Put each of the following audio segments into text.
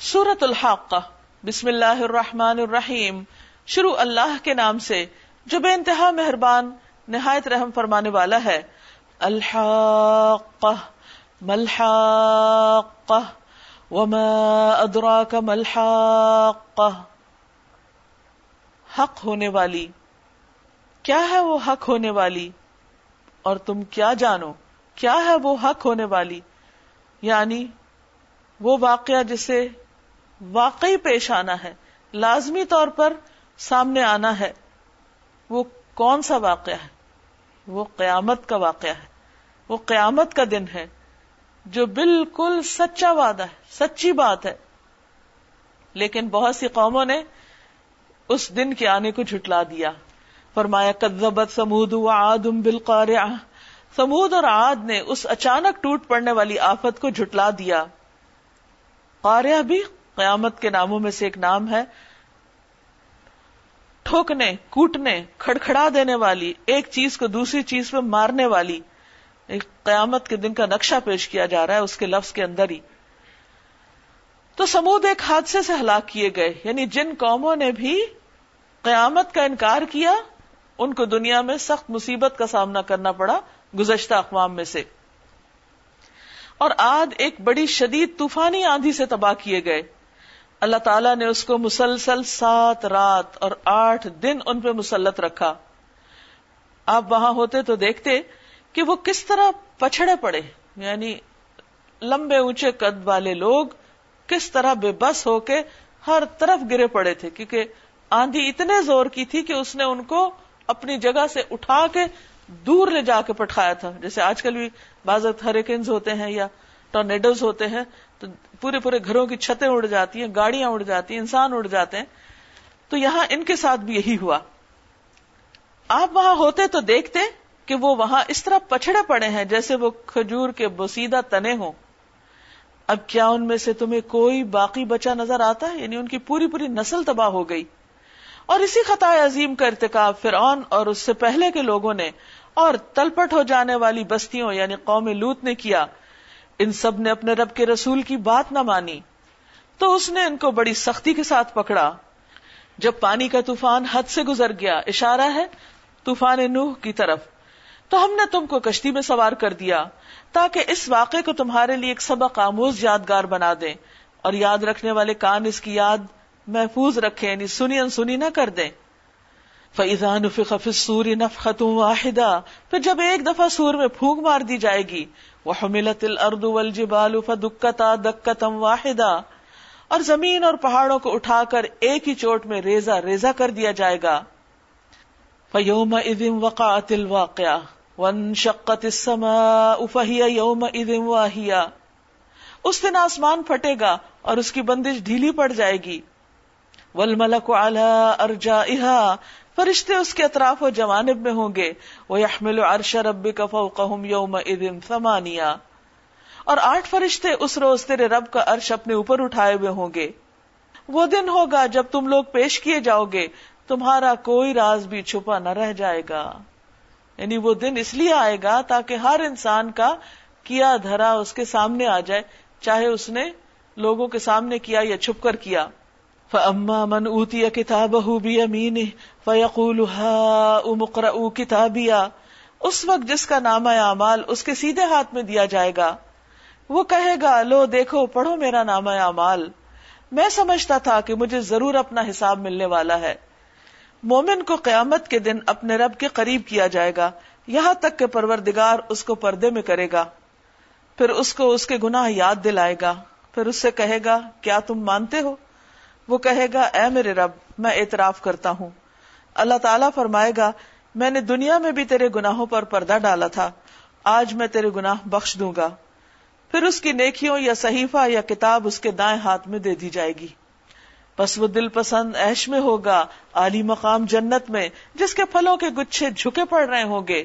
سورت الحاق بسم اللہ الرحمن الرحیم۔ شروع اللہ کے نام سے، جو بے انتہا مہربان، نہایت رحم فرمانے والا ہے۔ الحاق ملحاق وما ادراک ملحاق حق ہونے والی۔ کیا ہے وہ حق ہونے والی؟ اور تم کیا جانو؟ کیا ہے وہ حق ہونے والی؟ یعنی وہ واقعہ جسے واقعی پیش آنا ہے، لازمی طور پر سامنے آنا ہے۔ وہ کون سا واقعہ ہے؟ وہ قیامت کا واقعہ ہے۔ وہ قیامت کا دن ہے جو بالکل سچا وعدہ ہے، سچی بات ہے۔ لیکن بہت سی قوموں نے اس دن کے آنے کو جھٹلا دیا۔ فرمایا کدبت سمود و آدم بالقار سمود اور آد نے اس اچانک ٹوٹ پڑنے والی آفت کو جھٹلا دیا۔ قاریہ بھی قیامت کے ناموں میں سے ایک نام ہے، ٹھوکنے، کوٹنے، کھڑکھڑا دینے والی، ایک چیز کو دوسری چیز پہ مارنے والی، ایک قیامت کے دن کا نقشہ پیش کیا جا رہا ہے، اس کے لفظ کے اندر ہی۔ تو سمود ایک حادثے سے ہلاک کیے گئے یعنی جن قوموں نے بھی قیامت کا انکار کیا، ان کو دنیا میں سخت مصیبت کا سامنا کرنا پڑا گزشتہ اقوام میں سے۔ اور آد ایک بڑی شدید طوفانی آندھی سے تباہ کیے گئے۔ اللہ تعالیٰ نے اس کو مسلسل سات رات اور آٹھ دن ان پہ مسلط رکھا۔ آپ وہاں ہوتے تو دیکھتے کہ وہ کس طرح پچھڑے پڑے یعنی لمبے اونچے قد والے لوگ کس طرح بے بس ہو کے ہر طرف گرے پڑے تھے، کیونکہ آندھی اتنے زور کی تھی کہ اس نے ان کو اپنی جگہ سے اٹھا کے دور لے جا کے پٹھایا تھا۔ جیسے آج کل بھی بعض ہریکنز ہوتے ہیں یا ٹورنیڈوز ہوتے ہیں پورے پورے گھروں کی چھتیں اڑ جاتی ہیں، گاڑیاں اڑ جاتی ہیں، انسان اڑ جاتے ہیں۔ تو یہاں ان کے ساتھ بھی یہی ہوا۔ آپ وہاں ہوتے تو دیکھتے کہ وہ وہاں اس طرح پچھڑے پڑے ہیں جیسے وہ کھجور کے بسیدہ تنے ہوں۔ اب کیا ان میں سے تمہیں کوئی باقی بچا نظر آتا ہے؟ یعنی ان کی پوری پوری نسل تباہ ہو گئی۔ اور اسی خطا عظیم کا ارتکاب فرعون اور اس سے پہلے کے لوگوں نے اور تلپٹ ہو جانے والی بستیوں یعنی قوم لوت نے کیا۔ ان سب نے اپنے رب کے رسول کی بات نہ مانی تو اس نے ان کو بڑی سختی کے ساتھ پکڑا جب پانی کا طوفان حد سے گزر گیا اشارہ ہے طوفان نوح کی طرف تو ہم نے تم کو کشتی میں سوار کر دیا تاکہ اس واقعے کو تمہارے لیے ایک سبق آموز یادگار بنا دیں اور یاد رکھنے والے کان اس کی یاد محفوظ رکھے یعنی سنی ان نہ کر دیں۔ فیضان سور نف ختم واحدہ پھر جب ایک دفعہ سور میں پھونک مار دی جائے گی وحملت الارض والجبال فدکتا دکتم واحدا اور زمین اور پہاڑوں کو اٹھا کر ایک ہی چوٹ میں ریزا ریزا کر دیا جائے گا۔ فیوم اذن وقعت الواقع وانشقت السماء، فہی یوم اذن واہیا اس دن آسمان پھٹے گا اور اس کی بندش ڈھیلی پڑ جائے گی۔ والملک علی ارجائها فرشتے اس کے اطراف و جوانب میں ہوں گے۔ وہ یحمل عرش رب کا یوم اذن ثمانیہ اور آٹھ فرشتے اس روز تیرے رب کا عرش اپنے اوپر اٹھائے ہوئے ہوں گے۔ وہ دن ہوگا جب تم لوگ پیش کیے جاؤ گے۔ تمہارا کوئی راز بھی چھپا نہ رہ جائے گا۔ یعنی وہ دن اس لیے آئے گا تاکہ ہر انسان کا کیا دھرا اس کے سامنے آ جائے، چاہے اس نے لوگوں کے سامنے کیا یا چھپ کر کیا۔ فَأَمَّا مَنْ أُوتِيَ كِتَابَهُ بِيَمِينِهِ فَيَقُولُ هَا أُمُقْرَأُوا كِتَابِيَا۔ اس وقت جس کا نام اعمال اس کے سیدھے ہاتھ میں دیا جائے گا۔ وہ کہے گا، لو دیکھو، پڑھو میرا نام اعمال۔ میں سمجھتا تھا کہ مجھے ضرور اپنا حساب ملنے والا ہے۔ مومن کو قیامت کے دن اپنے رب کے قریب کیا جائے گا۔ یہاں تک کہ پروردگار اس کو پردے میں کرے گا۔ پھر اس کو اس کے گناہ یاد دلائے گا۔ پھر اس سے کہے گا، کیا تم مانتے ہو؟ وہ کہے گا، اے میرے رب، میں اعتراف کرتا ہوں. اللہ تعالیٰ فرمائے گا، میں نے دنیا میں بھی تیرے گناہوں پر پردہ ڈالا تھا، آج میں تیرے گناہ بخش دوں گا۔ پھر اس کی نیکیوں یا صحیفہ یا کتاب اس کے دائیں ہاتھ میں دے دی جائے گی۔ بس وہ دل پسند ایش میں ہوگا، عالی مقام جنت میں، جس کے پھلوں کے گچھے جھکے پڑ رہے ہوں گے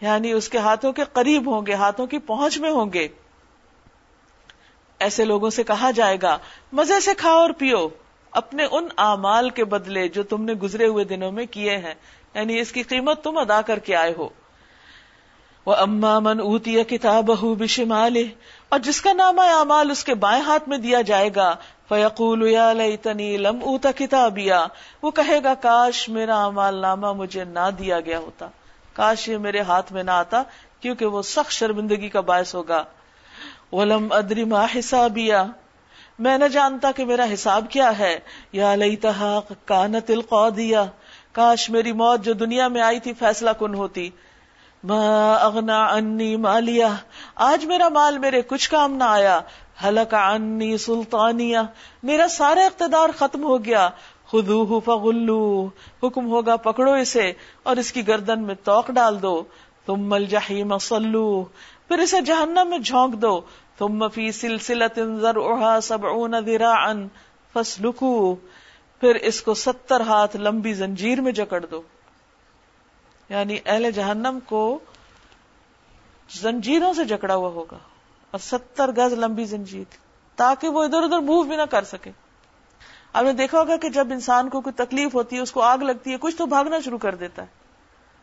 یعنی اس کے ہاتھوں کے قریب ہوں گے، ہاتھوں کی پہنچ میں ہوں گے۔ ایسے لوگوں سے کہا جائے گا، مزے سے کھاؤ اور پیو، اپنے ان اعمال کے بدلے جو تم نے گزرے ہوئے دنوں میں کیے ہیں۔ یعنی اس کی قیمت تم ادا کر کے آئے ہو۔ وہ اما من اوتی کتاب بشمال اور جس کا نامہ اعمال اس کے بائیں ہاتھ میں دیا جائے گا۔ فیقول یا لیتنی لم اوتا کتابیا وہ کہے گا، کاش میرا اعمال نامہ مجھے نہ دیا گیا ہوتا۔ کاش یہ میرے ہاتھ میں نہ آتا، کیونکہ وہ سخت شرمندگی کا باعث ہوگا۔ ولم ادری ما حسابیا۔ میں نہ جانتا کہ میرا حساب کیا ہے۔ یا لیتہا کانت القودیا کاش میری موت جو دنیا میں آئی تھی فیصلہ کن ہوتی۔ ما اغنا انی مالیا آج میرا مال میرے کچھ کام نہ آیا۔ حلق عنی سلطانیہ۔ میرا سارا اقتدار ختم ہو گیا۔ خدوہ فغلو حکم ہوگا پکڑو اسے اور اس کی گردن میں توق ڈال دو۔ تم الجحیم صلو پھر اسے جہنم میں جھونک دو۔ ثم فی سلسلۃ ذرعها سبعون ذراعا فاسلکو۔ پھر اس کو ستر ہاتھ لمبی زنجیر میں جکڑ دو۔ یعنی اہل جہنم کو زنجیروں سے جکڑا ہوا ہوگا۔ اور ستر گز لمبی زنجیر تاکہ وہ ادھر ادھر موو بھی نہ کر سکے۔ آپ نے دیکھا ہوگا کہ جب انسان کو کوئی تکلیف ہوتی ہے، اس کو آگ لگتی ہے، کچھ تو بھاگنا شروع کر دیتا ہے۔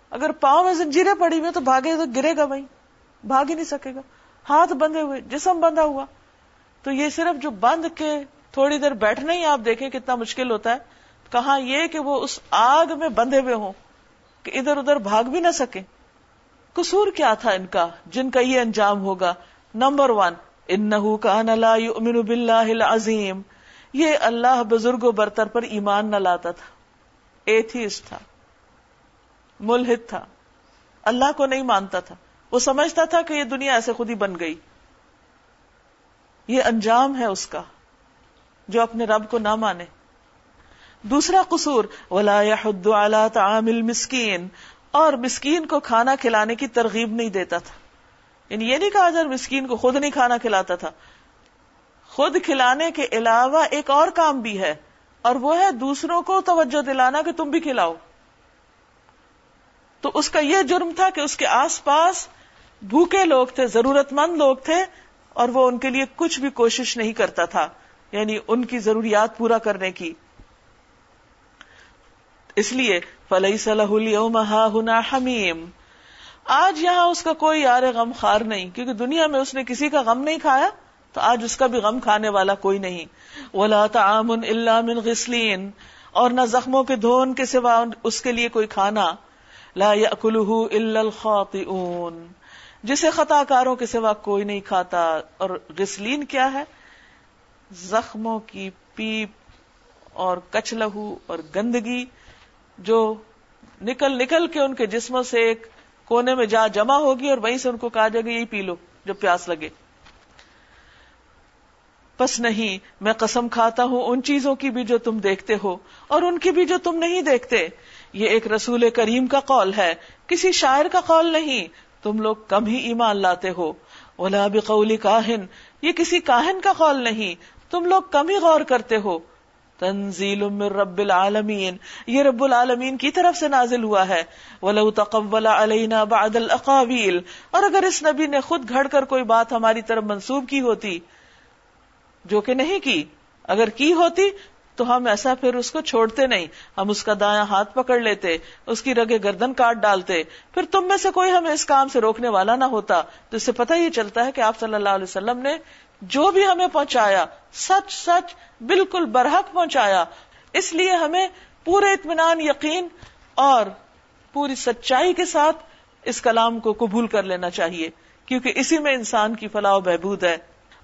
اگر پاؤں میں زنجیریں پڑی ہوئی تو بھاگے تو گرے گا بھائی۔ بھاگ ہی نہیں سکے گا۔ ہاتھ بندھے ہوئے، جسم بندھا ہوا۔ تو یہ صرف جو بند کے تھوڑی دیر بیٹھنا ہی آپ دیکھیں کتنا مشکل ہوتا ہے۔ کہاں یہ کہ وہ اس آگ میں بندھے ہوئے ہوں کہ ادھر ادھر بھاگ بھی نہ سکے۔ قصور کیا تھا ان کا جن کا یہ انجام ہوگا؟ نمبر ون ان کا یؤمن باللہ العظیم۔ یہ اللہ بزرگ و برتر پر ایمان نہ لاتا تھا۔ ایتھیسٹ تھا۔ ملحد تھا۔ اللہ کو نہیں مانتا تھا۔ وہ سمجھتا تھا کہ یہ دنیا ایسے خود ہی بن گئی۔ یہ انجام ہے اس کا، جو اپنے رب کو نہ مانے۔ دوسرا قصور، ولا يحد على طعام المسكين۔ اور مسکین کو کھانا کھلانے کی ترغیب نہیں دیتا تھا۔ یعنی یہ نہیں کہا جب مسکین کو خود نہیں کھانا کھلاتا تھا۔ خود کھلانے کے علاوہ ایک اور کام بھی ہے، اور وہ ہے دوسروں کو توجہ دلانا کہ تم بھی کھلاؤ۔ تو اس کا یہ جرم تھا کہ اس کے آس پاس بھوکے لوگ تھے ضرورت مند لوگ تھے اور وہ ان کے لیے کچھ بھی کوشش نہیں کرتا تھا یعنی ان کی ضروریات پورا کرنے کی۔ اس لیے فلئی صلاح ہنا حمیم آج یہاں اس کا کوئی یار غم خار نہیں، کیونکہ دنیا میں اس نے کسی کا غم نہیں کھایا، تو آج اس کا بھی غم کھانے والا کوئی نہیں۔ ولا تعام الا من غسلین اور نہ زخموں کے دھون کے سوا اس کے لیے کوئی کھانا۔ لا ياكله الا الخاطئون۔ جسے خطا کاروں کے سوا کوئی نہیں کھاتا۔ اور غسلین کیا ہے؟ زخموں کی پیپ اور کچ لہو اور گندگی جو نکل نکل کے ان کے جسموں سے ایک کونے میں جا جمع ہوگی اور وہیں سے ان کو کہا جائے گا، یہی پی لو جب پیاس لگے۔ بس نہیں، میں قسم کھاتا ہوں ان چیزوں کی بھی جو تم دیکھتے ہو اور ان کی بھی جو تم نہیں دیکھتے۔ یہ ایک رسول کریم کا قول ہے۔ کسی شاعر کا قول نہیں۔ تم لوگ کم ہی ایمان لاتے ہو۔ اولا بقول کاہن۔ یہ کسی کاہن کا قول نہیں۔ تم لوگ کم ہی غور کرتے ہو۔ تنزیل من رب العالمین۔ یہ رب العالمین کی طرف سے نازل ہوا ہے۔ ولو تقبل علینا بعد الاقاویل اور اگر اس نبی نے خود گھڑ کر کوئی بات ہماری طرف منسوب کی ہوتی، جو کہ نہیں کی، اگر کی ہوتی تو ہم ایسا پھر اس کو چھوڑتے نہیں۔ ہم اس کا دایاں ہاتھ پکڑ لیتے، اس کی رگے گردن کاٹ ڈالتے۔ پھر تم میں سے کوئی ہمیں اس کام سے روکنے والا نہ ہوتا۔ تو اس سے پتہ یہ چلتا ہے کہ آپ صلی اللہ علیہ وسلم نے جو بھی ہمیں پہنچایا، سچ سچ بالکل برحق پہنچایا۔ اس لیے ہمیں پورے اطمینان، یقین اور پوری سچائی کے ساتھ اس کلام کو قبول کر لینا چاہیے۔ کیونکہ اسی میں انسان کی فلاح و بہبود ہے۔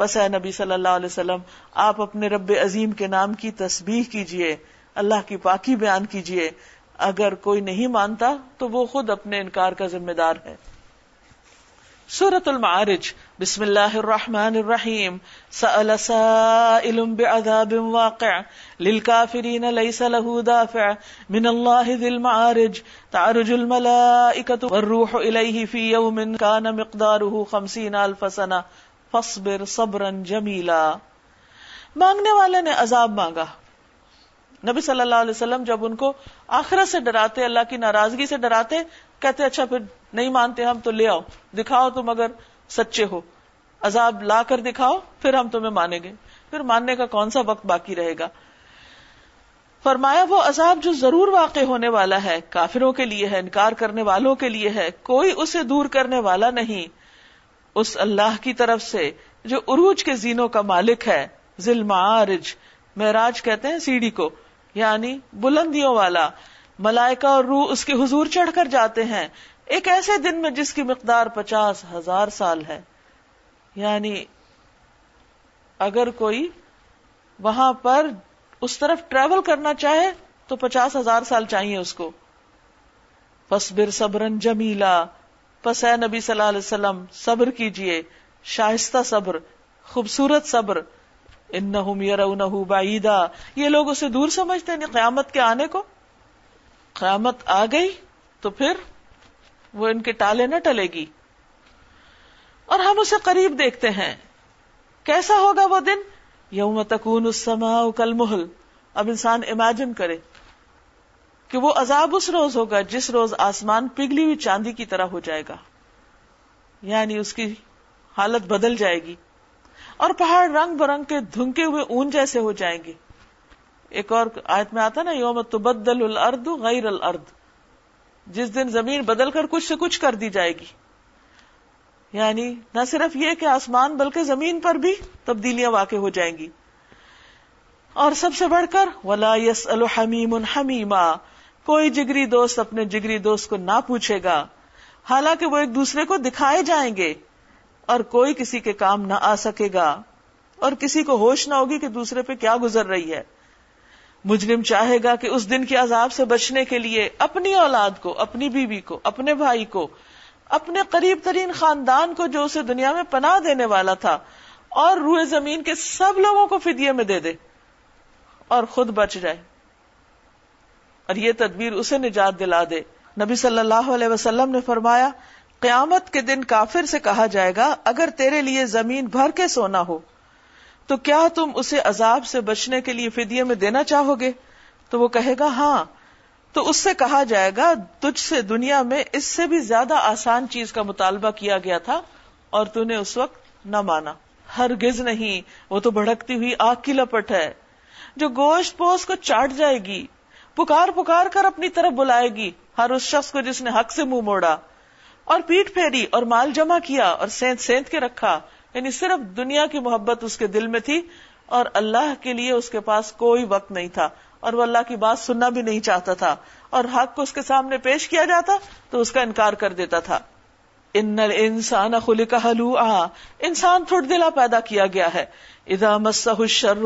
تذکرت ہے پس اے نبی صلی اللہ علیہ وسلم، آپ اپنے رب عظیم کے نام کی تسبیح کیجیے، اللہ کی پاکی بیان کیجیے۔ اگر کوئی نہیں مانتا تو وہ خود اپنے انکار کا ذمہ دار ہے۔ سورت المعارج، بسم اللہ الرحمن الرحیم، سأل سائل بعذاب واقع للكافرین لیس له دافع، من اللہ ذی المعارج، تعرج الملائکة والروح الیہ فی یوم کان مقداره خمسین الف سنہ۔ فصبر صبرا جمیلا۔ مانگنے والے نے عذاب مانگا۔ نبی صلی اللہ علیہ وسلم جب ان کو آخرت سے ڈراتے، اللہ کی ناراضگی سے ڈراتے، کہتے اچھا پھر نہیں مانتے ہم، تو لے آؤ، دکھاؤ تم اگر سچے ہو۔ عذاب لا کر دکھاؤ، پھر ہم تمہیں مانیں گے۔ پھر ماننے کا کون سا وقت باقی رہے گا؟ فرمایا، وہ عذاب جو ضرور واقع ہونے والا ہے، کافروں کے لیے ہے، انکار کرنے والوں کے لیے ہے، کوئی اسے دور کرنے والا نہیں۔ اس اللہ کی طرف سے جو عروج کے زینوں کا مالک ہے، ذل معارج۔ معراج کہتے ہیں سیڑھی کو یعنی بلندیوں والا۔ ملائکہ اور روح اس کے حضور چڑھ کر جاتے ہیں۔ ایک ایسے دن میں جس کی مقدار پچاس ہزار سال ہے۔ یعنی اگر کوئی وہاں پر اس طرف ٹریول کرنا چاہے تو پچاس ہزار سال چاہیے اس کو۔ فصبر صبرن جمیلا۔ پس اے نبی صلی اللہ علیہ وسلم، صبر کیجیے، شائستہ صبر، خوبصورت صبر۔ انہم یرونہ بعیدا۔ یہ لوگ اسے دور سمجھتے ہیں یعنی قیامت کے آنے کو۔ قیامت آ گئی تو پھر وہ ان کے ٹالے نہ ٹلے گی۔ اور ہم اسے قریب دیکھتے ہیں۔ کیسا ہوگا وہ دن؟ یوم تکون السماء کل محل اب انسان امیجن کرے۔ کہ وہ عذاب اس روز ہوگا جس روز آسمان پگھلی ہوئی چاندی کی طرح ہو جائے گا۔ یعنی اس کی حالت بدل جائے گی اور پہاڑ رنگ برنگ کے دھنکے ہوئے اون جیسے ہو جائیں گے۔ ایک اور آیت میں آتا نا، یوم تبدل الارض غیر الارض۔ جس دن زمین بدل کر کچھ سے کچھ کر دی جائے گی۔ یعنی نہ صرف یہ کہ آسمان بلکہ زمین پر بھی تبدیلیاں واقع ہو جائیں گی۔ اور سب سے بڑھ کر، ولا یس الحمیم حمیما کوئی جگری دوست اپنے جگری دوست کو نہ پوچھے گا۔ حالانکہ وہ ایک دوسرے کو دکھائے جائیں گے اور کوئی کسی کے کام نہ آ سکے گا اور کسی کو ہوش نہ ہوگی کہ دوسرے پہ کیا گزر رہی ہے۔ مجرم چاہے گا کہ اس دن کے عذاب سے بچنے کے لیے اپنی اولاد کو، اپنی بیوی کو، اپنے بھائی کو، اپنے قریب ترین خاندان کو جو اسے دنیا میں پناہ دینے والا تھا اور روئے زمین کے سب لوگوں کو فدیے میں دے دے اور خود بچ جائے۔ اور یہ تدبیر اسے نجات دلا دے۔ نبی صلی اللہ علیہ وسلم نے فرمایا، قیامت کے دن کافر سے کہا جائے گا، اگر تیرے لیے زمین بھر کے سونا ہو، تو کیا تم اسے عذاب سے بچنے کے لیے فدیے میں دینا چاہو گے؟ تو وہ کہے گا ہاں۔ تو اس سے کہا جائے گا، تجھ سے دنیا میں اس سے بھی زیادہ آسان چیز کا مطالبہ کیا گیا تھا اور تو نے اس وقت نہ مانا۔ ہر گز نہیں، وہ تو بھڑکتی ہوئی آگ کی لپٹ ہے۔ جو گوشت پوش کو چاٹ جائے گی پکار پکار کر اپنی طرف بلائے گی، ہر اس شخص کو جس نے حق سے منہ موڑا۔ اور پیٹ پھیری، اور مال جمع کیا، اور سینت سینت کے رکھا۔ یعنی صرف دنیا کی محبت اس کے دل میں تھی، اور اللہ کے لیے اس کے پاس کوئی وقت نہیں تھا۔ اور وہ اللہ کی بات سننا بھی نہیں چاہتا تھا۔ اور حق کو اس کے سامنے پیش کیا جاتا، تو اس کا انکار کر دیتا تھا۔ ان انسان خلی کا آ انسان تھوڑ دلا پیدا کیا گیا ہے۔ ادا مسح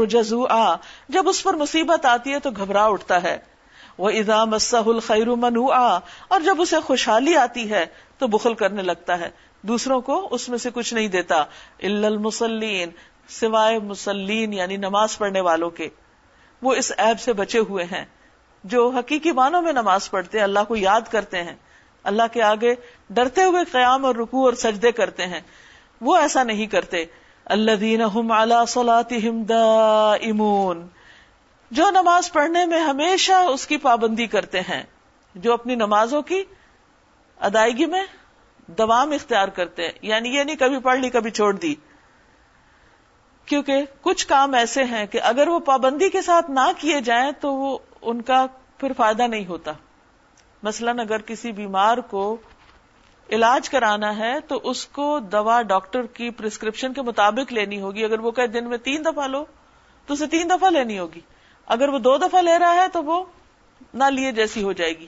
جزو آ جب اس پر مصیبت آتی ہے تو گھبرا اٹھتا ہے۔ وہ ادا مسح الخیر منو آ اور جب اسے خوشحالی آتی ہے تو بخل کرنے لگتا ہے۔ دوسروں کو اس میں سے کچھ نہیں دیتا۔ المسلین سوائے مسلین یعنی نماز پڑھنے والوں کے۔ وہ اس ایب سے بچے ہوئے ہیں۔ جو حقیقی معنوں میں نماز پڑھتے ہیں، اللہ کو یاد کرتے ہیں۔ اللہ کے آگے ڈرتے ہوئے قیام اور رکوع اور سجدے کرتے ہیں۔ وہ ایسا نہیں کرتے۔ اللہ دین امون جو نماز پڑھنے میں ہمیشہ اس کی پابندی کرتے ہیں، جو اپنی نمازوں کی ادائیگی میں دوام اختیار کرتے ہیں۔ یعنی یہ نہیں کبھی پڑھ لی، کبھی چھوڑ دی۔ کیونکہ کچھ کام ایسے ہیں کہ اگر وہ پابندی کے ساتھ نہ کیے جائیں تو وہ ان کا پھر فائدہ نہیں ہوتا۔ مثلا اگر کسی بیمار کو علاج کرانا ہے تو اس کو دوا ڈاکٹر کی پرسکرپشن کے مطابق لینی ہوگی۔ اگر وہ کہ دن میں تین دفعہ لو تو اسے تین دفعہ لینی ہوگی۔ اگر وہ دو دفعہ لے رہا ہے تو وہ نہ لیے جیسی ہو جائے گی۔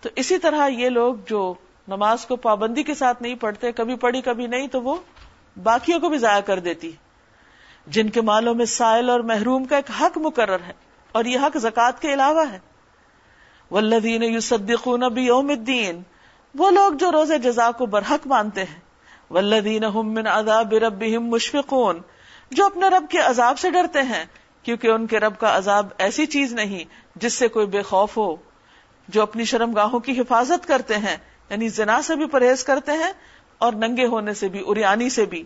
تو اسی طرح یہ لوگ جو نماز کو پابندی کے ساتھ نہیں پڑھتے، کبھی پڑھی، کبھی نہیں، تو وہ باقیوں کو بھی ضائع کر دیتی جن کے مالوں میں سائل اور محروم کا ایک حق مقرر ہے اور یہ حق زکات کے علاوہ ہے۔ ولدین یوسدقون بیوم الدین وہ لوگ جو روزے جزا کو برحق مانتے ہیں۔ ولدین من عذاب ربهم مشفقون، جو اپنے رب کے عذاب سے ڈرتے ہیں۔ کیونکہ ان کے رب کا عذاب ایسی چیز نہیں جس سے کوئی بے خوف ہو، جو اپنی شرم گاہوں کی حفاظت کرتے ہیں یعنی زنا سے بھی پرہیز کرتے ہیں اور ننگے ہونے سے بھی، اریانی سے بھی۔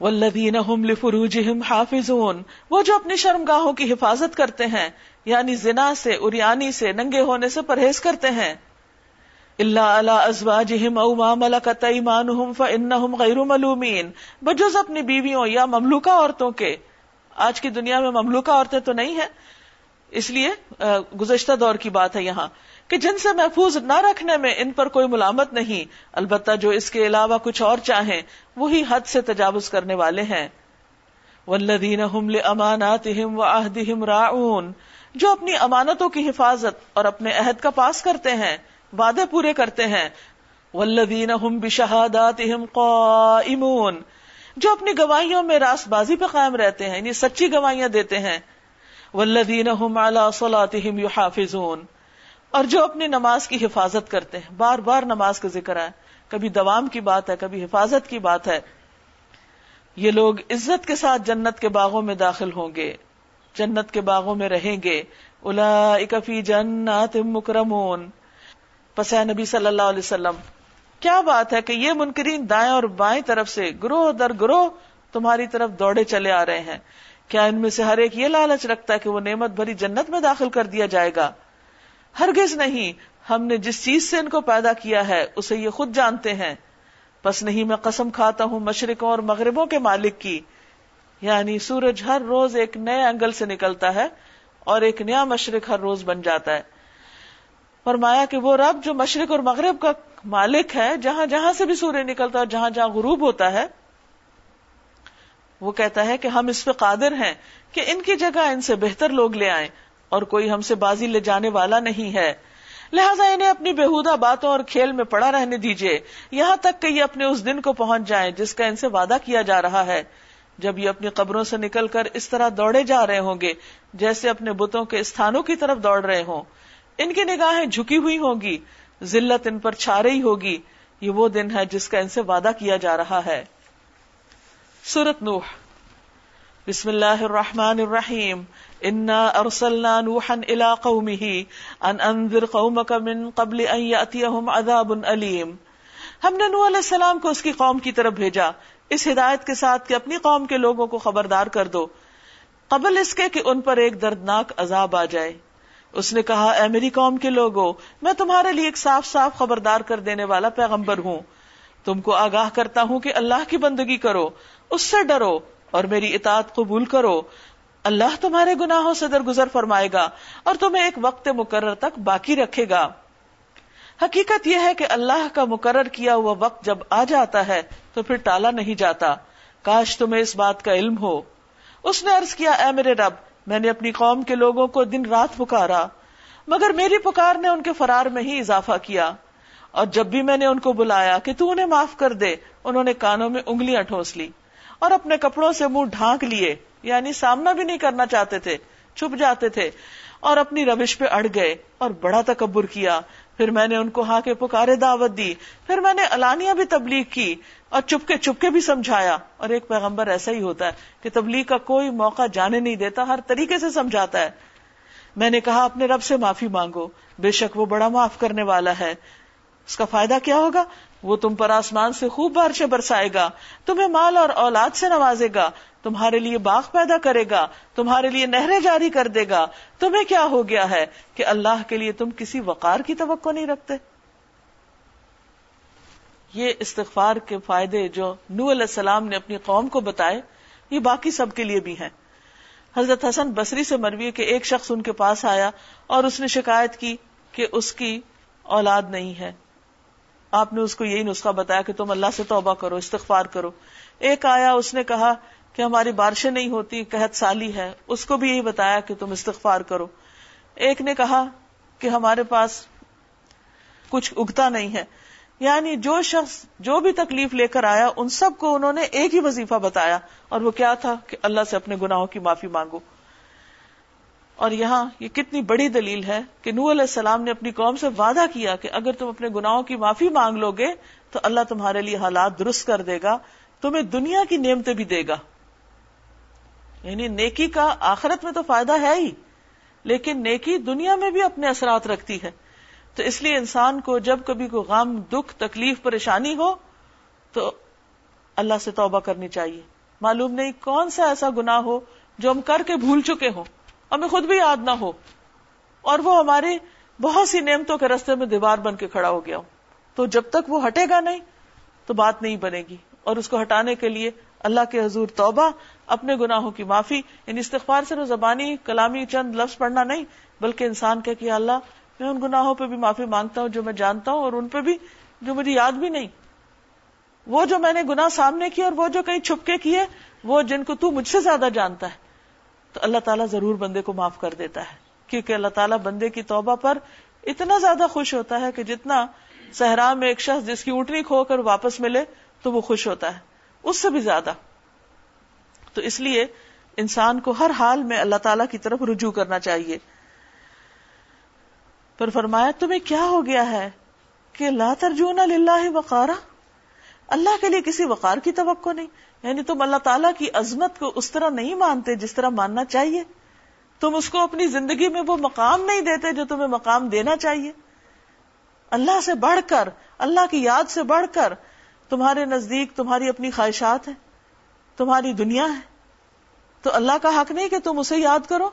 والذین هم لفروجهم حافظون۔ وہ جو اپنی شرمگاہوں کی حفاظت کرتے ہیں یعنی زنا سے، اریانی سے، ننگے ہونے سے پرہیز کرتے ہیں۔ اللہ علی ازواجہم او ما ملکت ایمانہم فانہم غیر ملومین بجز اپنی بیویوں یا مملوکہ عورتوں کے آج کی دنیا میں مملوکہ عورتیں تو نہیں ہیں، اس لیے گزشتہ دور کی بات ہے یہاں کہ جن سے محفوظ نہ رکھنے میں ان پر کوئی ملامت نہیں، البتہ جو اس کے علاوہ کچھ اور چاہیں، وہی حد سے تجاوز کرنے والے ہیں۔ والذین هم لاماناتهم وعهدهم راعون، جو اپنی امانتوں کی حفاظت اور اپنے عہد کا پاس کرتے ہیں، وعدے پورے کرتے ہیں۔ والذین هم بشهاداتهم قائمون جو اپنی گواہیوں میں راست بازی پہ قائم رہتے ہیں یعنی سچی گواہیاں دیتے ہیں۔ والذین هم على صلاتهم يحافظون۔ اور جو اپنی نماز کی حفاظت کرتے ہیں، بار بار نماز کا ذکر ہے کبھی دوام کی بات ہے، کبھی حفاظت کی بات ہے۔ یہ لوگ عزت کے ساتھ جنت کے باغوں میں داخل ہوں گے۔ جنت کے باغوں میں رہیں گے۔ الا فی جنات مکرمون۔ پس نبی صلی اللہ علیہ وسلم کیا بات ہے کہ یہ منکرین دائیں اور بائیں طرف سے گروہ در گروہ تمہاری طرف دوڑے چلے آ رہے ہیں۔ کیا ان میں سے ہر ایک یہ لالچ رکھتا ہے کہ وہ نعمت بھری جنت میں داخل کر دیا جائے گا؟ ہرگز نہیں۔ ہم نے جس چیز سے ان کو پیدا کیا ہے، اسے یہ خود جانتے ہیں۔ بس نہیں، میں قسم کھاتا ہوں مشرقوں اور مغربوں کے مالک کی۔ یعنی سورج ہر روز ایک نئے انگل سے نکلتا ہے اور ایک نیا مشرق ہر روز بن جاتا ہے۔ فرمایا کہ وہ رب جو مشرق اور مغرب کا مالک ہے، جہاں جہاں سے بھی سورج نکلتا ہے اور جہاں جہاں غروب ہوتا ہے، وہ کہتا ہے کہ ہم اس پہ قادر ہیں کہ ان کی جگہ ان سے بہتر لوگ لے آئیں اور کوئی ہم سے بازی لے جانے والا نہیں ہے۔ لہٰذا انہیں اپنی بےحدہ باتوں اور کھیل میں پڑا رہنے دیجیے یہاں تک کہ یہ اپنے اس دن کو پہنچ جائیں جس کا ان سے وعدہ کیا جا رہا ہے۔ جب یہ اپنی قبروں سے نکل کر اس طرح دوڑے جا رہے ہوں گے، جیسے اپنے بتوں کے استھانوں کی طرف دوڑ رہے ہوں۔ ان کی نگاہیں جھکی ہوئی ہوگی، ذلت ان پر چھا رہی ہوگی۔ یہ وہ دن ہے جس کا ان سے وعدہ کیا جا رہا ہے۔ سورت نوح۔ بسم اللہ الرحمن الرحیم۔ انا ارسلنا نوحا الى قومه ان انذر قومك من قبل ان ياتيهم عذاب اليم ہم نے نوح علیہ السلام کو اس کی قوم کی طرف بھیجا۔ اس ہدایت کے ساتھ کہ اپنی قوم کے لوگوں کو خبردار کر دو۔ قبل اس کے کہ ان پر ایک دردناک عذاب آ جائے۔ اس نے کہا، اے میری قوم کے لوگوں میں تمہارے لیے ایک صاف صاف خبردار کر دینے والا پیغمبر ہوں۔ تم کو آگاہ کرتا ہوں کہ اللہ کی بندگی کرو، اس سے ڈرو اور میری اطاعت قبول کرو۔ اللہ تمہارے گناہوں سے درگزر فرمائے گا اور تمہیں ایک وقت مقرر تک باقی رکھے گا۔ حقیقت یہ ہے کہ اللہ کا مقرر کیا ہوا وقت جب آ جاتا ہے تو پھر ٹالا نہیں جاتا۔ کاش تمہیں اس بات کا علم ہو۔ اس نے عرض کیا، اے میرے رب میں نے اپنی قوم کے لوگوں کو دن رات پکارا، مگر میری پکار نے ان کے فرار میں ہی اضافہ کیا۔ اور جب بھی میں نے ان کو بلایا کہ تو انہیں معاف کر دے، انہوں نے کانوں میں انگلیاں ٹھوس لی اور اپنے کپڑوں سے منہ ڈھانک لیے یعنی سامنا بھی نہیں کرنا چاہتے تھے، چھپ جاتے تھے اور اپنی روش پہ اڑ گئے اور بڑا تکبر کیا۔ پھر میں نے ان کو ہاں کے پکارے دعوت دی، پھر میں نے الانیہ بھی تبلیغ کی اور چپکے چپکے بھی سمجھایا۔ اور ایک پیغمبر ایسا ہی ہوتا ہے کہ تبلیغ کا کوئی موقع جانے نہیں دیتا، ہر طریقے سے سمجھاتا ہے۔ میں نے کہا، اپنے رب سے معافی مانگو، بے شک وہ بڑا معاف کرنے والا ہے۔ اس کا فائدہ کیا ہوگا؟ وہ تم پر آسمان سے خوب بارشیں برسائے گا، تمہیں مال اور اولاد سے نوازے گا، تمہارے لیے باغ پیدا کرے گا، تمہارے لیے نہریں جاری کر دے گا۔ تمہیں کیا ہو گیا ہے کہ اللہ کے لیے تم کسی وقار کی توقع نہیں رکھتے؟ یہ استغفار کے فائدے جو نو علیہ السلام نے اپنی قوم کو بتائے، یہ باقی سب کے لیے بھی ہیں۔ حضرت حسن بصری سے مروی کہ ایک شخص ان کے پاس آیا اور اس نے شکایت کی کہ اس کی اولاد نہیں ہے۔ آپ نے اس کو یہی نسخہ بتایا کہ تم اللہ سے توبہ کرو، استغفار کرو۔ ایک آیا، اس نے کہا کہ ہماری بارشیں نہیں ہوتی، قحط سالی ہے۔ اس کو بھی یہی بتایا کہ تم استغفار کرو۔ ایک نے کہا کہ ہمارے پاس کچھ اگتا نہیں ہے۔ یعنی جو شخص جو بھی تکلیف لے کر آیا، ان سب کو انہوں نے ایک ہی وظیفہ بتایا۔ اور وہ کیا تھا؟ کہ اللہ سے اپنے گناہوں کی معافی مانگو۔ اور یہاں یہ کتنی بڑی دلیل ہے کہ نور علیہ السلام نے اپنی قوم سے وعدہ کیا کہ اگر تم اپنے گناہوں کی معافی مانگ لو گے تو اللہ تمہارے لیے حالات درست کر دے گا، تمہیں دنیا کی نعمتیں بھی دے گا۔ یعنی نیکی کا آخرت میں تو فائدہ ہے ہی، لیکن نیکی دنیا میں بھی اپنے اثرات رکھتی ہے۔ تو اس لیے انسان کو جب کبھی کوئی غم، دکھ، تکلیف، پریشانی ہو تو اللہ سے توبہ کرنی چاہیے۔ معلوم نہیں کون سا ایسا گنا ہو جو ہم کر کے بھول چکے ہوں۔ ہمیں خود بھی یاد نہ ہو۔ اور وہ ہماری بہت سی نعمتوں کے رستے میں دیوار بن کے کھڑا ہو گیا ہو۔ تو جب تک وہ ہٹے گا نہیں، تو بات نہیں بنے گی۔ اور اس کو ہٹانے کے لیے اللہ کے حضور توبہ، اپنے گناہوں کی معافی ان یعنی استغفار سے زبانی کلامی چند لفظ پڑھنا نہیں، بلکہ انسان کہ کہ اللہ، میں ان گناہوں پہ بھی معافی مانگتا ہوں جو میں جانتا ہوں اور ان پہ بھی، جو مجھے یاد بھی نہیں۔ وہ جو میں نے گناہ سامنے کیا اور وہ جو کہیں چھپ کے کیے، وہ جن کو تو مجھ سے زیادہ جانتا ہے۔ تو اللہ تعالیٰ ضرور بندے کو معاف کر دیتا ہے۔ کیونکہ اللہ تعالیٰ بندے کی توبہ پر اتنا زیادہ خوش ہوتا ہے کہ جتنا صحرا میں ایک شخص جس کی اونٹنی کھو کر واپس ملے تو وہ خوش ہوتا ہے۔ اس سے بھی زیادہ۔ تو اس لیے انسان کو ہر حال میں اللہ تعالی کی طرف رجوع کرنا چاہیے۔ پر فرمایا، تمہیں کیا ہو گیا ہے کہ لا ترجون للہ وقارا؟ اللہ کے لیے کسی وقار کی توقع نہیں۔ یعنی تم اللہ تعالیٰ کی عظمت کو اس طرح نہیں مانتے جس طرح ماننا چاہیے۔ تم اس کو اپنی زندگی میں وہ مقام نہیں دیتے جو تمہیں مقام دینا چاہیے۔ اللہ سے بڑھ کر، اللہ کی یاد سے بڑھ کر تمہارے نزدیک تمہاری اپنی خواہشات ہیں، تمہاری دنیا ہے۔ تو اللہ کا حق نہیں کہ تم اسے یاد کرو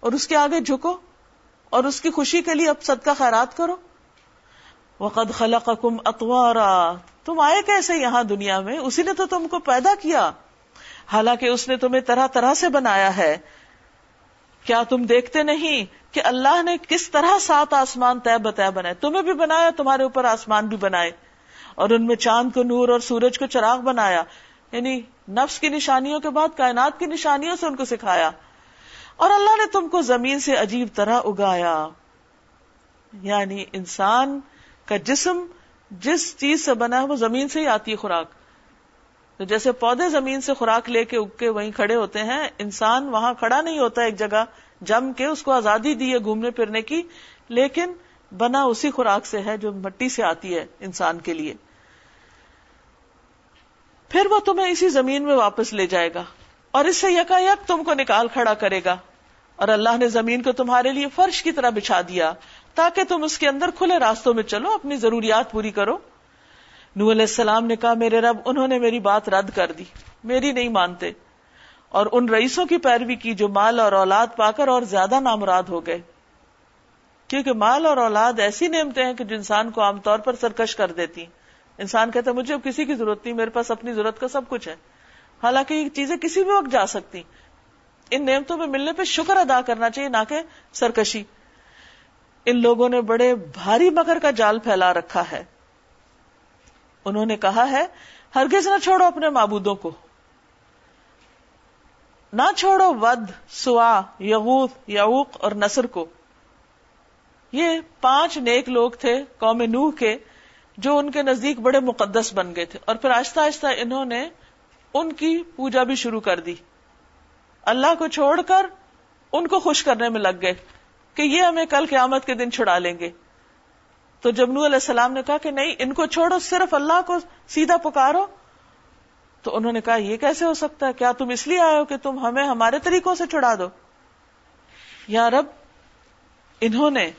اور اس کے آگے جھکو اور اس کی خوشی کے لیے اب صدقہ خیرات کرو۔ وقد خلقکم اتوارا تم آئے کیسے یہاں دنیا میں؟ اسی نے تو تم کو پیدا کیا۔ حالانکہ اس نے تمہیں طرح طرح سے بنایا ہے۔ کیا تم دیکھتے نہیں کہ اللہ نے کس طرح سات آسمان طے بتایا بنائے؟ تمہیں بھی بنایا، تمہارے اوپر آسمان بھی بنائے۔ اور ان میں چاند کو نور اور سورج کو چراغ بنایا۔ یعنی نفس کی نشانیوں کے بعد، کائنات کی نشانیوں سے ان کو سکھایا۔ اور اللہ نے تم کو زمین سے عجیب طرح اگایا۔ یعنی انسان کا جسم جس چیز سے بنا ہے وہ زمین سے ہی آتی ہے خوراک۔ تو جیسے پودے زمین سے خوراک لے کے اگ کے وہیں کھڑے ہوتے ہیں، انسان وہاں کھڑا نہیں ہوتا ایک جگہ جم کے اس کو آزادی دی ہے گھومنے پھرنے کی، لیکن بنا اسی خوراک سے ہے جو مٹی سے آتی ہے انسان کے لیے۔ پھر وہ تمہیں اسی زمین میں واپس لے جائے گا اور اس سے یکا یک تم کو نکال کھڑا کرے گا۔ اور اللہ نے زمین کو تمہارے لیے فرش کی طرح بچھا دیا۔ تاکہ تم اس کے اندر کھلے راستوں میں چلو، اپنی ضروریات پوری کرو۔ نو علیہ السلام نے کہا، میرے رب، انہوں نے میری بات رد کر دی۔ میری نہیں مانتے۔ اور ان رئیسوں کی پیروی کی جو مال اور اولاد پا کر اور زیادہ نامراد ہو گئے۔ کیونکہ مال اور اولاد ایسی نعمتیں ہیں کہ جو انسان کو عام طور پر سرکش کر دیتی انسان کہتا ہے، مجھے اب کسی کی ضرورت نہیں، میرے پاس اپنی ضرورت کا سب کچھ ہے۔ حالانکہ یہ چیزیں کسی بھی وقت جا سکتی۔ ان نعمتوں میں ملنے پہ شکر ادا کرنا چاہیے، نہ کہ سرکشی۔ ان لوگوں نے بڑے بھاری مگر کا جال پھیلا رکھا ہے۔ انہوں نے کہا ہے، ہرگز نہ چھوڑو اپنے معبودوں کو۔ نہ چھوڑو ود، سوا یغوت یعوق اور نصر کو۔ یہ پانچ نیک لوگ تھے قوم نوح کے، جو ان کے نزدیک بڑے مقدس بن گئے تھے۔ اور پھر آہستہ آہستہ انہوں نے ان کی پوجا بھی شروع کر دی۔ اللہ کو چھوڑ کر ان کو خوش کرنے میں لگ گئے۔ کہ یہ ہمیں کل قیامت کے دن چھڑا لیں گے۔ تو جب نو علیہ السلام نے کہا کہ نہیں، ان کو چھوڑو، صرف اللہ کو سیدھا پکارو۔ تو انہوں نے کہا، یہ کیسے ہو سکتا ہے؟ کیا تم اس لیے آئے ہو کہ تم ہمیں ہمارے طریقوں سے چھڑا دو؟ یا رب، انہوں نے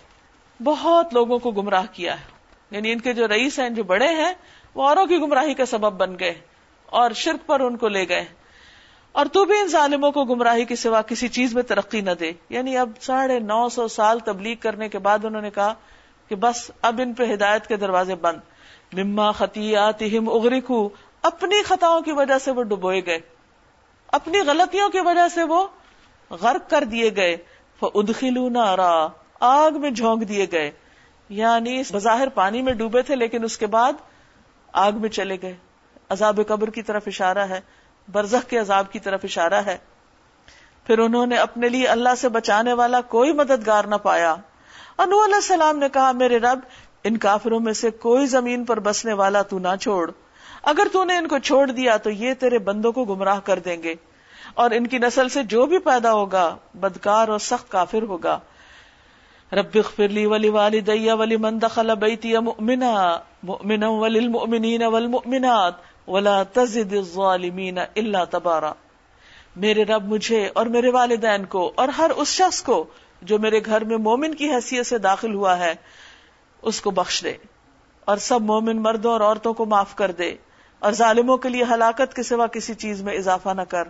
بہت لوگوں کو گمراہ کیا ہے۔ یعنی ان کے جو رئیس ہیں، جو بڑے ہیں، وہ اوروں کی گمراہی کا سبب بن گئے اور شرک پر ان کو لے گئے۔ اور تو بھی ان ظالموں کو گمراہی کے سوا کسی چیز میں ترقی نہ دے۔ یعنی اب ساڑھے نو سو سال تبلیغ کرنے کے بعد انہوں نے کہا کہ بس اب ان پہ ہدایت کے دروازے بند۔ مما خطیات اغرکو اپنی خطاؤں کی وجہ سے وہ ڈبوئے گئے۔ اپنی غلطیوں کی وجہ سے وہ غرق کر دیے گئے۔ ادخلو نارا۔ آگ میں جھونک دیے گئے۔ یعنی بظاہر پانی میں ڈوبے تھے لیکن اس کے بعد آگ میں چلے گئے۔ عذاب قبر کی طرف اشارہ ہے۔ برزخ کے عذاب کی طرف اشارہ ہے۔ پھر انہوں نے اپنے لیے اللہ سے بچانے والا کوئی مددگار نہ پایا۔ انو علیہ السلام نے کہا، میرے رب، ان کافروں میں سے کوئی زمین پر بسنے والا تو نہ چھوڑ۔ اگر تو نے ان کو چھوڑ دیا تو یہ تیرے بندوں کو گمراہ کر دیں گے۔ اور ان کی نسل سے جو بھی پیدا ہوگا، بدکار اور سخت کافر ہوگا۔ رب اغفر لی ولی والدی ولی من دخل بیتی مؤمنا مؤمنا وللمؤمنین والمؤمنات۔ ولا تزد الظالمین الا تبارا۔ میرے رب مجھے اور میرے والدین کو اور ہر اس شخص کو جو میرے گھر میں مومن کی حیثیت سے داخل ہوا ہے، اس کو بخش دے۔ اور سب مومن مردوں اور عورتوں کو معاف کر دے۔ اور ظالموں کے لیے ہلاکت کے سوا کسی چیز میں اضافہ نہ کر۔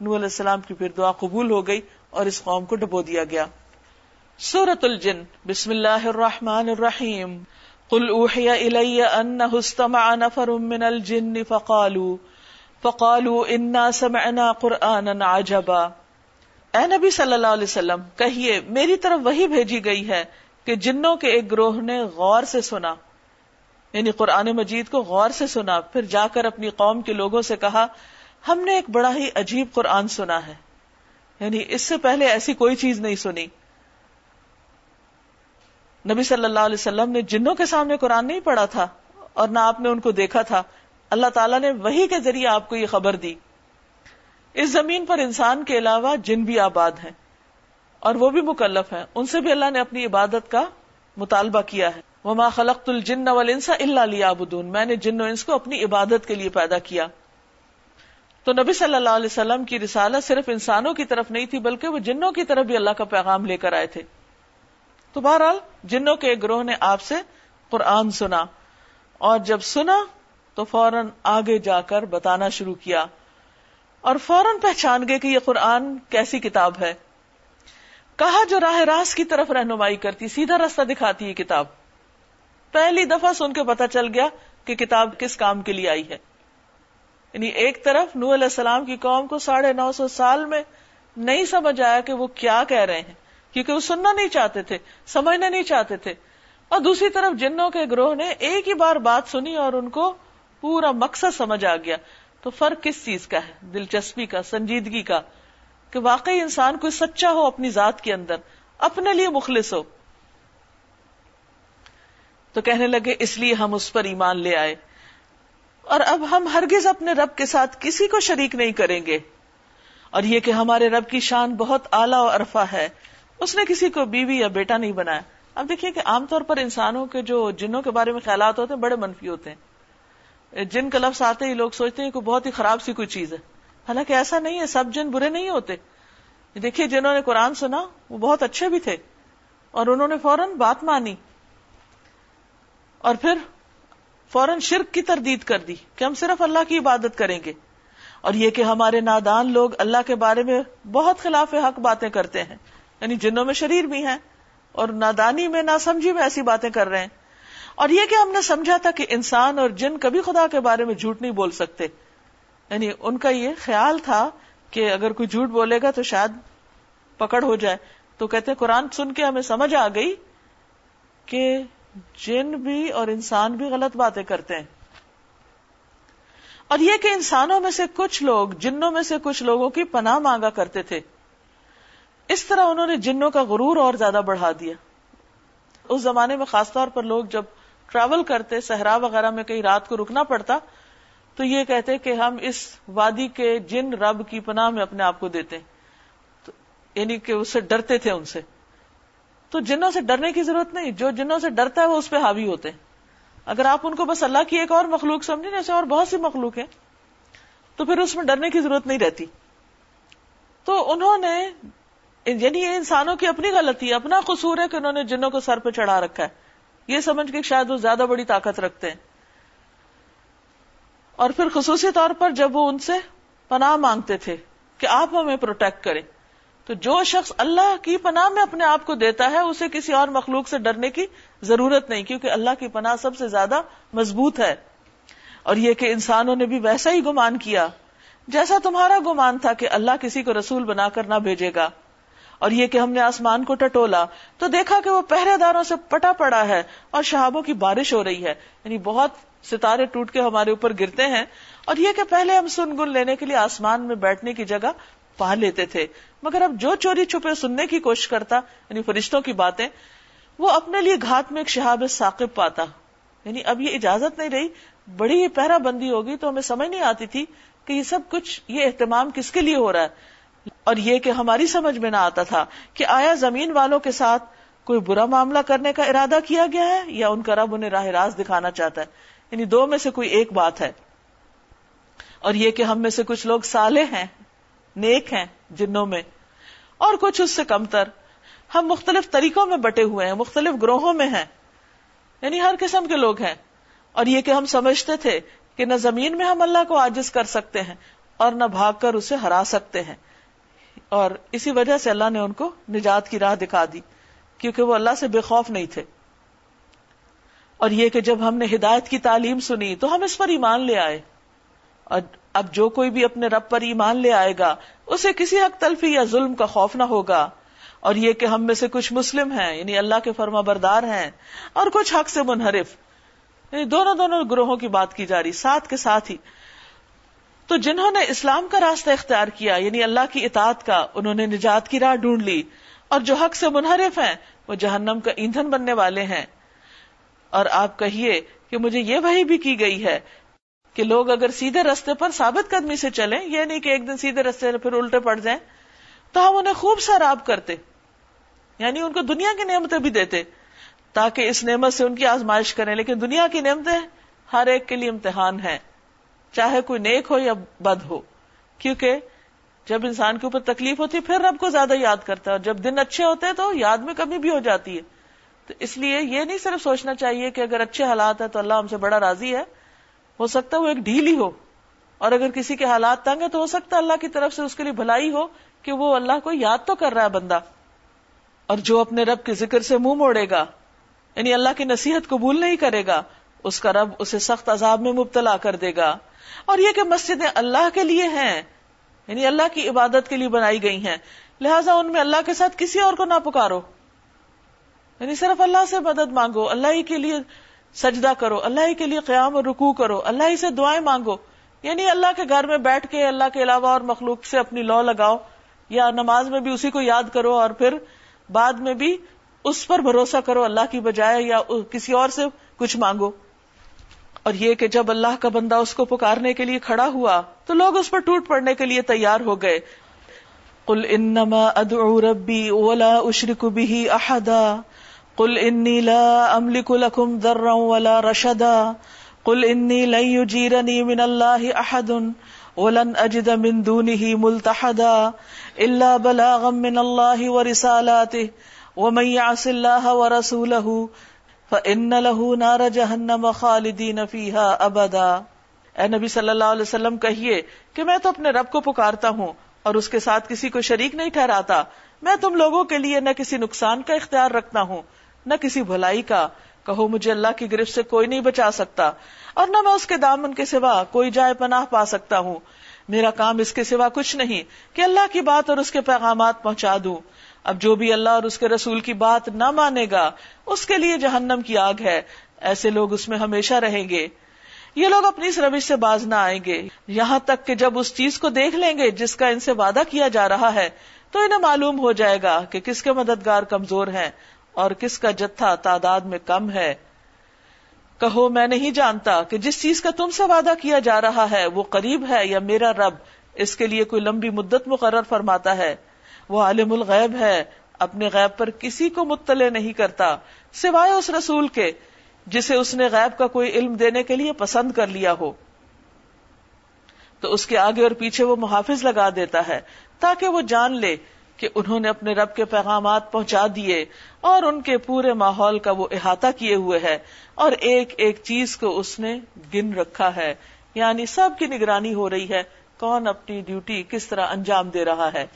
نو علیہ السلام کی پھر دعا قبول ہو گئی اور اس قوم کو ڈبو دیا گیا۔ سورت الجن، بسم اللہ الرحمن الرحیم۔ قل اوحی الی انہ استمع نفر من الجن فقالوا فقالوا انا سمعنا قرآنا عجبا۔ اے نبی صلی اللہ علیہ وسلم، کہیے، میری طرف وہی بھیجی گئی ہے کہ جنوں کے ایک گروہ نے غور سے سنا۔ یعنی قرآن مجید کو غور سے سنا، پھر جا کر اپنی قوم کے لوگوں سے کہا، ہم نے ایک بڑا ہی عجیب قرآن سنا ہے۔ یعنی اس سے پہلے ایسی کوئی چیز نہیں سنی۔ نبی صلی اللہ علیہ وسلم نے جنوں کے سامنے قرآن نہیں پڑھا تھا اور نہ آپ نے ان کو دیکھا تھا، اللہ تعالیٰ نے وہی کے ذریعے آپ کو یہ خبر دی۔ اس زمین پر انسان کے علاوہ جن بھی آباد ہیں اور وہ بھی مکلف ہیں، ان سے بھی اللہ نے اپنی عبادت کا مطالبہ کیا ہے۔ وما خلقت الجن والانس الا ليعبدون۔ میں نے جن و انس کو اپنی عبادت کے لیے پیدا کیا۔ تو نبی صلی اللہ علیہ وسلم کی رسالت صرف انسانوں کی طرف نہیں تھی، بلکہ وہ جنوں کی طرف بھی اللہ کا پیغام لے کر آئے تھے۔ تو بہرحال جنوں کے ایک گروہ نے آپ سے قرآن سنا اور جب سنا تو فوراً آگے جا کر بتانا شروع کیا اور فوراً پہچان گئے کہ یہ قرآن کیسی کتاب ہے۔ کہا جو راہ راست کی طرف رہنمائی کرتی، سیدھا راستہ دکھاتی ہے کتاب۔ پہلی دفعہ سن کے پتا چل گیا کہ کتاب کس کام کے لیے آئی ہے۔ یعنی ایک طرف نو علیہ السلام کی قوم کو ساڑھے نو سو سال میں نہیں سمجھ آیا کہ وہ کیا کہہ رہے ہیں۔ کیونکہ وہ سننا نہیں چاہتے تھے، سمجھنا نہیں چاہتے تھے۔ اور دوسری طرف جنوں کے گروہ نے ایک ہی بار بات سنی اور ان کو پورا مقصد سمجھ آ گیا۔ تو فرق کس چیز کا ہے؟ دلچسپی کا، سنجیدگی کا۔ کہ واقعی انسان کوئی سچا ہو اپنی ذات کے اندر، اپنے لیے مخلص ہو۔ تو کہنے لگے، اس لیے ہم اس پر ایمان لے آئے۔ اور اب ہم ہرگز اپنے رب کے ساتھ کسی کو شریک نہیں کریں گے۔ اور یہ کہ ہمارے رب کی شان بہت اعلیٰ اور عرفہ ہے۔ اس نے کسی کو بیوی یا بیٹا نہیں بنایا۔ اب دیکھیے کہ عام طور پر انسانوں کے جو جنوں کے بارے میں خیالات ہوتے ہیں بڑے منفی ہوتے ہیں۔ جن کا لفظ آتے ہی لوگ سوچتے ہیں کہ بہت ہی خراب سی کوئی چیز ہے۔ حالانکہ ایسا نہیں ہے، سب جن برے نہیں ہوتے۔ دیکھیے جنہوں نے قرآن سنا، وہ بہت اچھے بھی تھے۔ اور انہوں نے فوراً بات مانی۔ اور پھر فوراً شرک کی تردید کر دی کہ ہم صرف اللہ کی عبادت کریں گے۔ اور یہ کہ ہمارے نادان لوگ اللہ کے بارے میں بہت خلاف حق باتیں کرتے ہیں۔ یعنی جنوں میں شریر بھی ہیں اور نادانی میں نہ سمجھی میں ایسی باتیں کر رہے ہیں۔ اور یہ کہ ہم نے سمجھا تھا کہ انسان اور جن کبھی خدا کے بارے میں جھوٹ نہیں بول سکتے۔ یعنی ان کا یہ خیال تھا کہ اگر کوئی جھوٹ بولے گا تو شاید پکڑ ہو جائے۔ تو کہتے قرآن سن کے ہمیں سمجھ آ گئی کہ جن بھی اور انسان بھی غلط باتیں کرتے ہیں۔ اور یہ کہ انسانوں میں سے کچھ لوگ، جنوں میں سے کچھ لوگوں کی پناہ مانگا کرتے تھے۔ اس طرح انہوں نے جنوں کا غرور اور زیادہ بڑھا دیا۔ اس زمانے میں خاص طور پر لوگ جب ٹریول کرتے، صحرا وغیرہ میں کہیں رات کو رکنا پڑتا، تو یہ کہتے کہ ہم اس وادی کے جن رب کی پناہ میں اپنے آپ کو دیتے یعنی کہ اس سے ڈرتے تھے ان سے۔ تو جنوں سے ڈرنے کی ضرورت نہیں، جو جنوں سے ڈرتا ہے وہ اس پہ حاوی ہوتے ہیں۔ اگر آپ ان کو بس اللہ کی ایک اور مخلوق سمجھیں، جیسے اور بہت سی مخلوق ہیں، تو پھر اس میں ڈرنے کی ضرورت نہیں رہتی۔ تو انہوں نے یعنی یہ انسانوں کی اپنی غلطی ہے، اپنا قصور ہے کہ انہوں نے جنوں کو سر پہ چڑھا رکھا ہے۔ یہ سمجھ کے شاید وہ زیادہ بڑی طاقت رکھتے ہیں۔ اور پھر خصوصی طور پر جب وہ ان سے پناہ مانگتے تھے کہ آپ ہمیں پروٹیکٹ کریں، تو جو شخص اللہ کی پناہ میں اپنے آپ کو دیتا ہے، اسے کسی اور مخلوق سے ڈرنے کی ضرورت نہیں، کیونکہ اللہ کی پناہ سب سے زیادہ مضبوط ہے۔ اور یہ کہ انسانوں نے بھی ویسا ہی گمان کیا، جیسا تمہارا گمان تھا کہ اللہ کسی کو رسول بنا کر نہ بھیجے گا۔ اور یہ کہ ہم نے آسمان کو ٹٹولا تو دیکھا کہ وہ پہرے داروں سے پٹا پڑا ہے اور شہابوں کی بارش ہو رہی ہے۔ یعنی بہت ستارے ٹوٹ کے ہمارے اوپر گرتے ہیں۔ اور یہ کہ پہلے ہم سن گن لینے کے لیے آسمان میں بیٹھنے کی جگہ پا لیتے تھے۔ مگر اب جو چوری چھپے سننے کی کوشش کرتا یعنی فرشتوں کی باتیں، وہ اپنے لیے گھات میں ایک شہاب ثاقب پاتا۔ یعنی اب یہ اجازت نہیں رہی۔ بڑی ہی پہرا بندی ہوگی تو ہمیں سمجھ نہیں آتی تھی کہ یہ سب کچھ، یہ اہتمام کس کے لیے ہو رہا ہے۔ اور یہ کہ ہماری سمجھ میں نہ آتا تھا کہ آیا زمین والوں کے ساتھ کوئی برا معاملہ کرنے کا ارادہ کیا گیا ہے یا ان کا رب انہیں راہ راز دکھانا چاہتا ہے۔ یعنی دو میں سے کوئی ایک بات ہے۔ اور یہ کہ ہم میں سے کچھ لوگ سالے ہیں، نیک ہیں جنوں میں، اور کچھ اس سے کم تر ہم مختلف طریقوں میں بٹے ہوئے ہیں، مختلف گروہوں میں ہیں۔ یعنی ہر قسم کے لوگ ہیں۔ اور یہ کہ ہم سمجھتے تھے کہ نہ زمین میں ہم اللہ کو آجز کر سکتے ہیں اور نہ بھاگ کر اسے ہرا سکتے ہیں۔ اور اسی وجہ سے اللہ نے ان کو نجات کی راہ دکھا دی، کیونکہ وہ اللہ سے بے خوف نہیں تھے۔ اور یہ کہ جب ہم نے ہدایت کی تعلیم سنی تو ہم اس پر ایمان لے آئے۔ اور اب جو کوئی بھی اپنے رب پر ایمان لے آئے گا، اسے کسی حق تلفی یا ظلم کا خوف نہ ہوگا۔ اور یہ کہ ہم میں سے کچھ مسلم ہیں یعنی اللہ کے فرما بردار ہیں، اور کچھ حق سے منحرف۔ یعنی دونوں دونوں گروہوں کی بات کی جا رہی، ساتھ کے ساتھ ہی۔ تو جنہوں نے اسلام کا راستہ اختیار کیا یعنی اللہ کی اطاعت کا، انہوں نے نجات کی راہ ڈھونڈ لی۔ اور جو حق سے منحرف ہیں، وہ جہنم کا ایندھن بننے والے ہیں۔ اور آپ کہیے کہ مجھے یہ وہی بھی کی گئی ہے کہ لوگ اگر سیدھے رستے پر ثابت قدمی سے چلیں یہ نہیں کہ ایک دن سیدھے رستے پھر الٹے پڑ جائیں، تو ہم انہیں خوب سراب کرتے۔ یعنی ان کو دنیا کی نعمتیں بھی دیتے، تاکہ اس نعمت سے ان کی آزمائش کریں۔ لیکن دنیا کی نعمتیں ہر ایک کے لیے امتحان ہے چاہے کوئی نیک ہو یا بد ہو۔ کیونکہ جب انسان کے اوپر تکلیف ہوتی ہے، پھر رب کو زیادہ یاد کرتا ہے۔ اور جب دن اچھے ہوتے ہیں تو یاد میں کمی بھی ہو جاتی ہے۔ تو اس لیے یہ نہیں صرف سوچنا چاہیے کہ اگر اچھے حالات ہیں تو اللہ ہم سے بڑا راضی ہے۔ ہو سکتا ہے وہ ایک ڈھیل ہی ہو۔ اور اگر کسی کے حالات تنگ ہے تو ہو سکتا ہے اللہ کی طرف سے اس کے لیے بھلائی ہو کہ وہ اللہ کو یاد تو کر رہا ہے بندہ۔ اور جو اپنے رب کے ذکر سے منہ موڑے گا یعنی اللہ کی نصیحت قبول نہیں کرے گا، اس کا رب اسے سخت عذاب میں مبتلا کر دے گا۔ اور یہ کہ مسجدیں اللہ کے لیے ہیں یعنی اللہ کی عبادت کے لیے بنائی گئی ہیں۔ لہٰذا ان میں اللہ کے ساتھ کسی اور کو نہ پکارو۔ یعنی صرف اللہ سے مدد مانگو، اللہ ہی کے لیے سجدہ کرو، اللہ ہی کے لیے قیام اور رکوع کرو، اللہ ہی سے دعائیں مانگو۔ یعنی اللہ کے گھر میں بیٹھ کے، اللہ کے علاوہ اور مخلوق سے اپنی لو لگاؤ، یا نماز میں بھی اسی کو یاد کرو اور پھر بعد میں بھی اس پر بھروسہ کرو، اللہ کی بجائے یا کسی اور سے کچھ مانگو۔ اور یہ کہ جب اللہ کا بندہ اس کو پکارنے کے لیے کھڑا ہوا تو لوگ اس پر ٹوٹ پڑنے کے لیے تیار ہو گئے۔ قل انما ادعو ربی ولا اشرک به احدا۔ قل انی لا املک لکم ذرا ولا رشدا۔ قل انی لن یجیرنی من اللہ احد ولن اجد من دونه ملتحدا الا بلاغا من اللہ ورسالاته ومن يعص الله ورسوله فان له نار جہنم خالدین فيها ابدا اے نبی صلی اللہ علیہ وسلم، کہیے کہ میں تو اپنے رب کو پکارتا ہوں اور اس کے ساتھ کسی کو شریک نہیں ٹھہراتا۔ میں تم لوگوں کے لیے نہ کسی نقصان کا اختیار رکھتا ہوں، نہ کسی بھلائی کا۔ کہو مجھے اللہ کی گرفت سے کوئی نہیں بچا سکتا اور نہ میں اس کے دامن کے سوا کوئی جائے پناہ پا سکتا ہوں۔ میرا کام اس کے سوا کچھ نہیں کہ اللہ کی بات اور اس کے پیغامات پہنچا دوں۔ اب جو بھی اللہ اور اس کے رسول کی بات نہ مانے گا، اس کے لیے جہنم کی آگ ہے۔ ایسے لوگ اس میں ہمیشہ رہیں گے۔ یہ لوگ اپنی اس روش سے باز نہ آئیں گے۔ یہاں تک کہ جب اس چیز کو دیکھ لیں گے جس کا ان سے وعدہ کیا جا رہا ہے، تو انہیں معلوم ہو جائے گا کہ کس کے مددگار کمزور ہیں اور کس کا جتھا تعداد میں کم ہے۔ کہو، میں نہیں جانتا کہ جس چیز کا تم سے وعدہ کیا جا رہا ہے، وہ قریب ہے یا میرا رب اس کے لیے کوئی لمبی مدت مقرر فرماتا ہے۔ وہ عالم الغیب ہے، اپنے غیب پر کسی کو مطلع نہیں کرتا، سوائے اس رسول کے، جسے اس نے غیب کا کوئی علم دینے کے لیے پسند کر لیا ہو۔ تو اس کے آگے اور پیچھے وہ محافظ لگا دیتا ہے، تاکہ وہ جان لے کہ انہوں نے اپنے رب کے پیغامات پہنچا دیے، اور ان کے پورے ماحول کا وہ احاطہ کیے ہوئے ہے۔ اور ایک ایک چیز کو اس نے گن رکھا ہے یعنی سب کی نگرانی ہو رہی ہے، کون اپنی ڈیوٹی کس طرح انجام دے رہا ہے۔